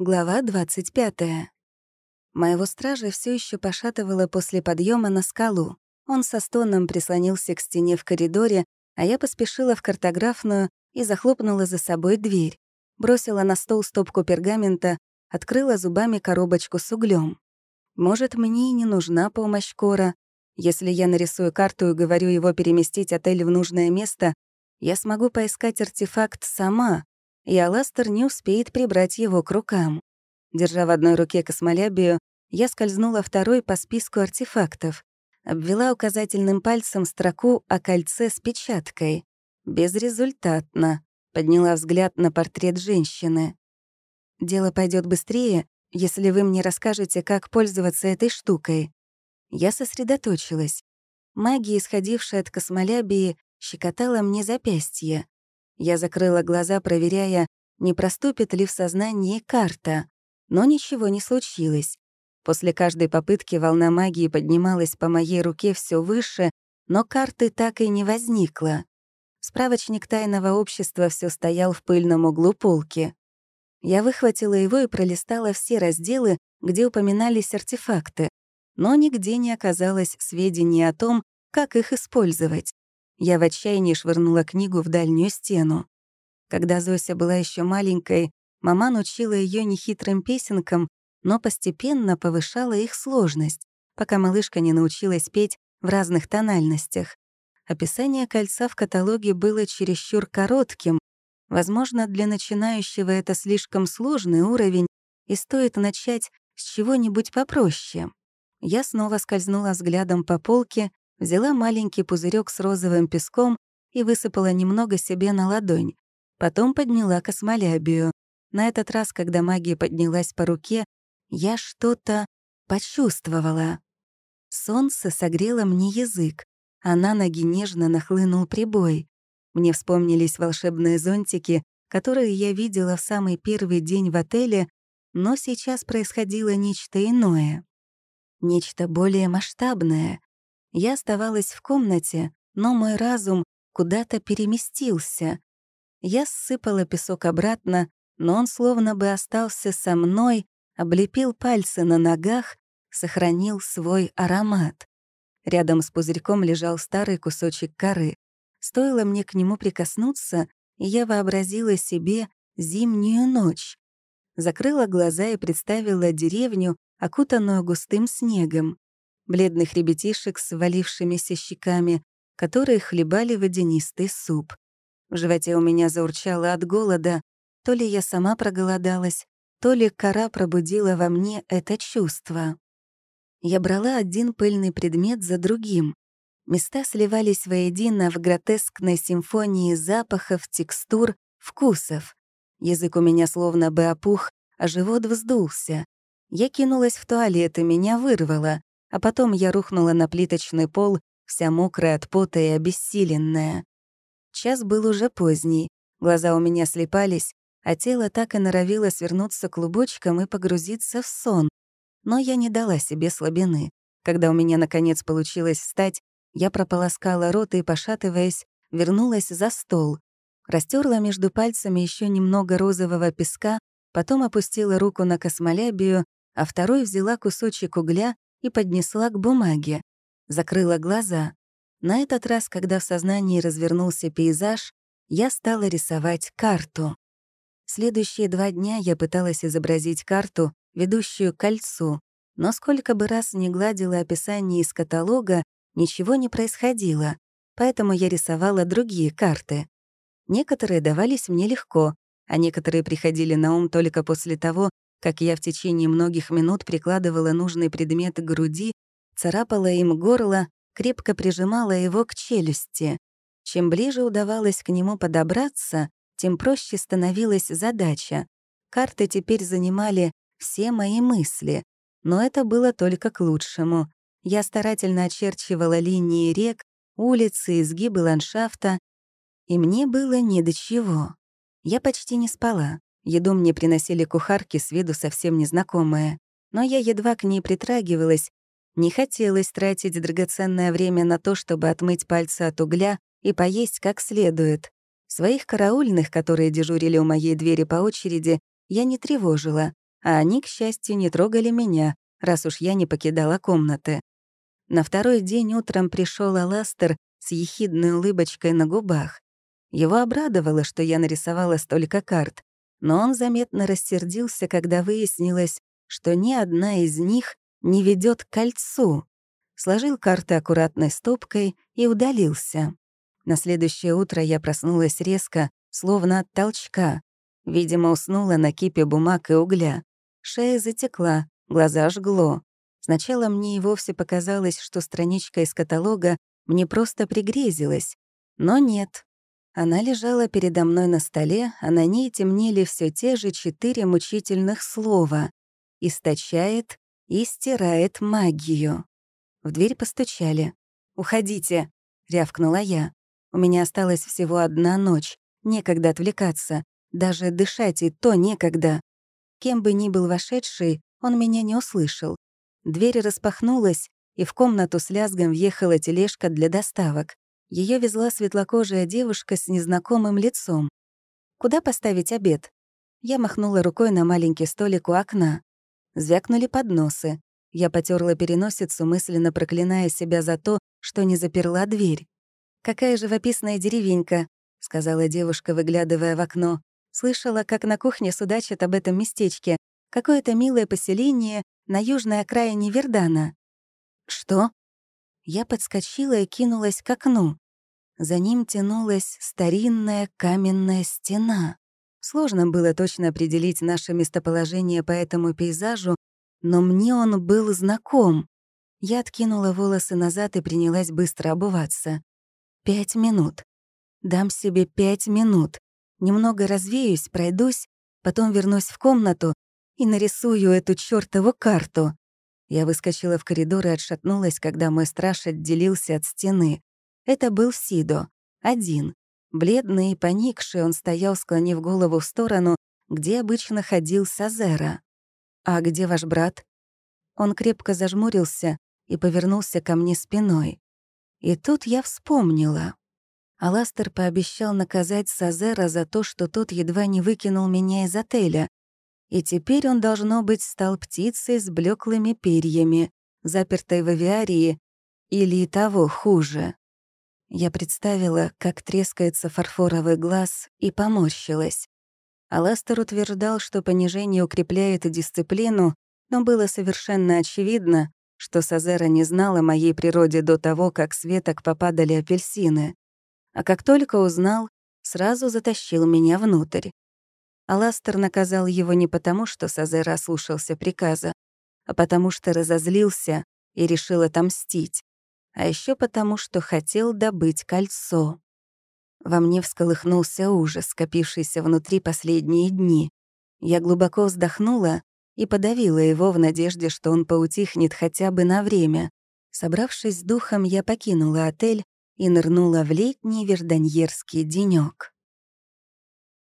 Глава 25. Моего стража все еще пошатывало после подъема на скалу. Он со стоном прислонился к стене в коридоре, а я поспешила в картографную и захлопнула за собой дверь. Бросила на стол стопку пергамента, открыла зубами коробочку с углем. Может, мне и не нужна помощь Кора. Если я нарисую карту и говорю его переместить отель в нужное место, я смогу поискать артефакт сама, и Аластер не успеет прибрать его к рукам. Держа в одной руке космолябию, я скользнула второй по списку артефактов, обвела указательным пальцем строку о кольце с печаткой. Безрезультатно. Подняла взгляд на портрет женщины. «Дело пойдет быстрее, если вы мне расскажете, как пользоваться этой штукой». Я сосредоточилась. Магия, исходившая от космолябии, щекотала мне запястье. Я закрыла глаза, проверяя, не проступит ли в сознании карта. Но ничего не случилось. После каждой попытки волна магии поднималась по моей руке все выше, но карты так и не возникло. Справочник тайного общества все стоял в пыльном углу полки. Я выхватила его и пролистала все разделы, где упоминались артефакты, но нигде не оказалось сведений о том, как их использовать. Я в отчаянии швырнула книгу в дальнюю стену. Когда Зося была еще маленькой, мама научила ее нехитрым песенкам, но постепенно повышала их сложность, пока малышка не научилась петь в разных тональностях. Описание кольца в каталоге было чересчур коротким. Возможно, для начинающего это слишком сложный уровень, и стоит начать с чего-нибудь попроще. Я снова скользнула взглядом по полке взяла маленький пузырек с розовым песком и высыпала немного себе на ладонь. Потом подняла космолябию. На этот раз, когда магия поднялась по руке, я что-то почувствовала. Солнце согрело мне язык, а на ноги нежно нахлынул прибой. Мне вспомнились волшебные зонтики, которые я видела в самый первый день в отеле, но сейчас происходило нечто иное. Нечто более масштабное. Я оставалась в комнате, но мой разум куда-то переместился. Я ссыпала песок обратно, но он словно бы остался со мной, облепил пальцы на ногах, сохранил свой аромат. Рядом с пузырьком лежал старый кусочек коры. Стоило мне к нему прикоснуться, и я вообразила себе зимнюю ночь. Закрыла глаза и представила деревню, окутанную густым снегом бледных ребятишек с валившимися щеками, которые хлебали водянистый суп. В животе у меня заурчало от голода. То ли я сама проголодалась, то ли кора пробудила во мне это чувство. Я брала один пыльный предмет за другим. Места сливались воедино в гротескной симфонии запахов, текстур, вкусов. Язык у меня словно бы опух, а живот вздулся. Я кинулась в туалет, и меня вырвало. А потом я рухнула на плиточный пол, вся мокрая от пота и обессиленная. Час был уже поздний, глаза у меня слепались, а тело так и норовило свернуться клубочком и погрузиться в сон. Но я не дала себе слабины. Когда у меня, наконец, получилось встать, я прополоскала рот и, пошатываясь, вернулась за стол. Растерла между пальцами еще немного розового песка, потом опустила руку на космолябию, а второй взяла кусочек угля и поднесла к бумаге. Закрыла глаза. На этот раз, когда в сознании развернулся пейзаж, я стала рисовать карту. Следующие два дня я пыталась изобразить карту, ведущую к кольцу, но сколько бы раз не гладила описание из каталога, ничего не происходило, поэтому я рисовала другие карты. Некоторые давались мне легко, а некоторые приходили на ум только после того, как я в течение многих минут прикладывала нужный предмет к груди, царапала им горло, крепко прижимала его к челюсти. Чем ближе удавалось к нему подобраться, тем проще становилась задача. Карты теперь занимали все мои мысли, но это было только к лучшему. Я старательно очерчивала линии рек, улицы, изгибы ландшафта, и мне было не до чего. Я почти не спала. Еду мне приносили кухарки с виду совсем незнакомые, но я едва к ней притрагивалась. Не хотелось тратить драгоценное время на то, чтобы отмыть пальцы от угля и поесть как следует. Своих караульных, которые дежурили у моей двери по очереди, я не тревожила, а они, к счастью, не трогали меня, раз уж я не покидала комнаты. На второй день утром пришел Аластер с ехидной улыбочкой на губах. Его обрадовало, что я нарисовала столько карт но он заметно рассердился, когда выяснилось, что ни одна из них не ведет к кольцу. Сложил карты аккуратной стопкой и удалился. На следующее утро я проснулась резко, словно от толчка. Видимо, уснула на кипе бумаг и угля. Шея затекла, глаза жгло. Сначала мне и вовсе показалось, что страничка из каталога мне просто пригрезилась. Но нет, она лежала передо мной на столе, а на ней темнели все те же четыре мучительных слова «Источает» и «Стирает магию». В дверь постучали. «Уходите!» — рявкнула я. «У меня осталась всего одна ночь. Некогда отвлекаться. Даже дышать и то некогда». Кем бы ни был вошедший, он меня не услышал. Дверь распахнулась, и в комнату с лязгом въехала тележка для доставок. Ее везла светлокожая девушка с незнакомым лицом. «Куда поставить обед?» Я махнула рукой на маленький столик у окна. Звякнули подносы. Я потерла переносицу, мысленно проклиная себя за то, что не заперла дверь. «Какая живописная деревенька», — сказала девушка, выглядывая в окно. Слышала, как на кухне судачат об этом местечке. Какое-то милое поселение на южной окраине Вердана. «Что?» я подскочила и кинулась к окну. За ним тянулась старинная каменная стена. Сложно было точно определить наше местоположение по этому пейзажу, но мне он был знаком. Я откинула волосы назад и принялась быстро обуваться. Пять минут. Дам себе пять минут. Немного развеюсь, пройдусь, потом вернусь в комнату и нарисую эту чёртову карту. Я выскочила в коридор и отшатнулась, когда мой страж отделился от стены. Это был Сидо. Один. Бледный и поникший, он стоял, склонив голову в сторону, где обычно ходил Сазера. «А где ваш брат?» Он крепко зажмурился и повернулся ко мне спиной. И тут я вспомнила. Аластер пообещал наказать Сазера за то, что тот едва не выкинул меня из отеля, и теперь он, должно быть, стал птицей с блеклыми перьями, запертой в авиарии, или того хуже. Я представила, как трескается фарфоровый глаз, и поморщилась. Аластер утверждал, что понижение укрепляет дисциплину, но было совершенно очевидно, что Сазера не знала моей природе до того, как с веток попадали апельсины. А как только узнал, сразу затащил меня внутрь. Аластер наказал его не потому, что Сазера слушался приказа, а потому что разозлился и решил отомстить, а еще потому, что хотел добыть кольцо. Во мне всколыхнулся ужас, скопившийся внутри последние дни. Я глубоко вздохнула и подавила его в надежде, что он поутихнет хотя бы на время. Собравшись с духом, я покинула отель и нырнула в летний верданьерский денёк.